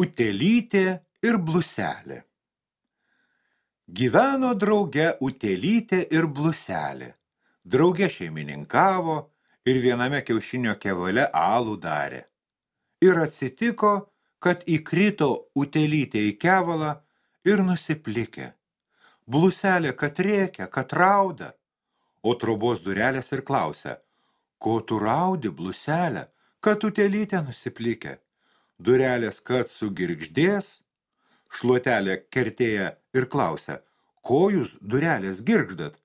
Utelytė ir bluselė. Gyveno drauge utelytė ir bluselė. Drauge šeimininkavo ir viename kiaušinio kevale alų darė. Ir atsitiko, kad įkrito utelytė į kevalą ir nusiplikė. Bluselė, kad rėkia, kad rauda. O trobos durelės ir klausia, ko tu raudi, bluselė, kad utelytė nusiplikė durelės kad sugirgždės, šluotelė kertėja ir klausia, ko jūs durelės girgždat,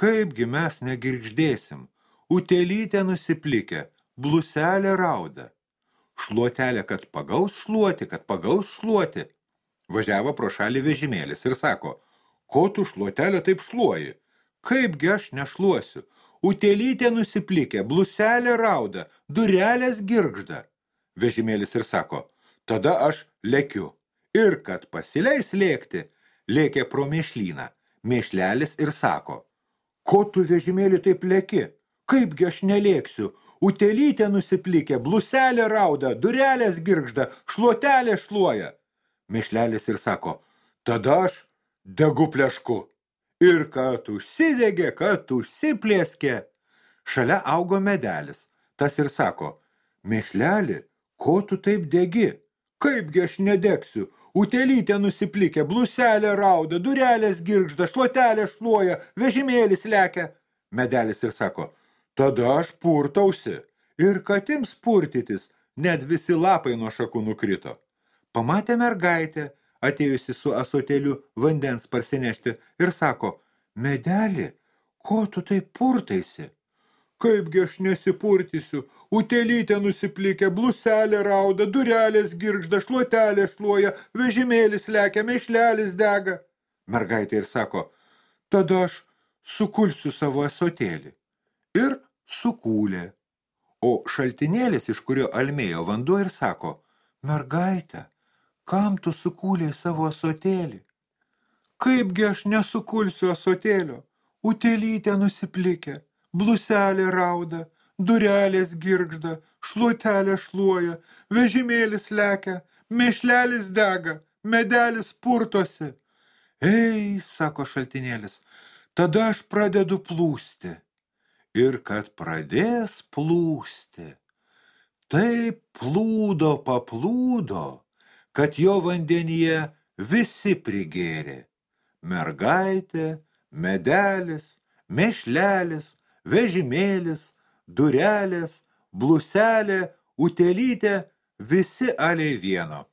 kaipgi mes negirgždėsim, utelytė nusiplikę, bluselė rauda. Šluotelė, kad pagaus šluoti, kad pagaus šluoti. Važiavo pro šalį vežimėlis ir sako, ko tu šluotelė taip šluoji, kaipgi aš nešluosiu, utelytė nusiplikę, bluselė rauda, durelės girgžda. Vežimėlis ir sako, tada aš lekiu. Ir kad pasileis lėkti, lėkė pro mėšlyną. Mėšlelis ir sako, ko tu vežimėlį taip lėki? Kaipgi aš nelėksiu? Utelytė nusiplikė, bluselė rauda, durelės girgžda, šluotelė šluoja. Mėšlelis ir sako, tada aš degu plešku. Ir kad užsidegė, kad užsiplėskė. Šalia augo medelis. Tas ir sako, mėšleli, Ko tu taip degi? Kaipgi aš nedegsiu? Utelytė nusiplikė, bluselė rauda, durelės girgžda, šluotelė šluoja, vežimėlis lekia. Medelis ir sako, tada aš purtausi. Ir kad ims purtytis, net visi lapai nuo šakų nukrito. Pamatė mergaitę, atėjusi su asotėliu vandens parsinešti ir sako, medelį, ko tu taip purtaisi? Kaipgi aš nesipurtysiu, utelytė nusiplikę, bluselė rauda, durelės girgžda, šluotelė šluoja, vežimėlis lekia, mešlelis dega. Mergaitė ir sako, tada aš sukulsiu savo esotėlį. Ir sukūlė. O šaltinėlis, iš kurio almėjo vanduo ir sako, mergaitė, kam tu sukūlė savo esotėlį? Kaipgi aš nesukulsiu esotėlio, utelytė nusiplikę bluselė rauda, durelės girgžda, šluotelė šluoja, vežimėlis lekia, mėšlelis dega, medelis purtosi. Ei, sako šaltinėlis, tada aš pradedu plūsti. Ir kad pradės plūsti, taip plūdo paplūdo, kad jo vandenyje visi prigėrė. Mergaitė, medelis, mešlelis, vežimėlis, durelės, bluselė, utelytė, visi aliai vieno.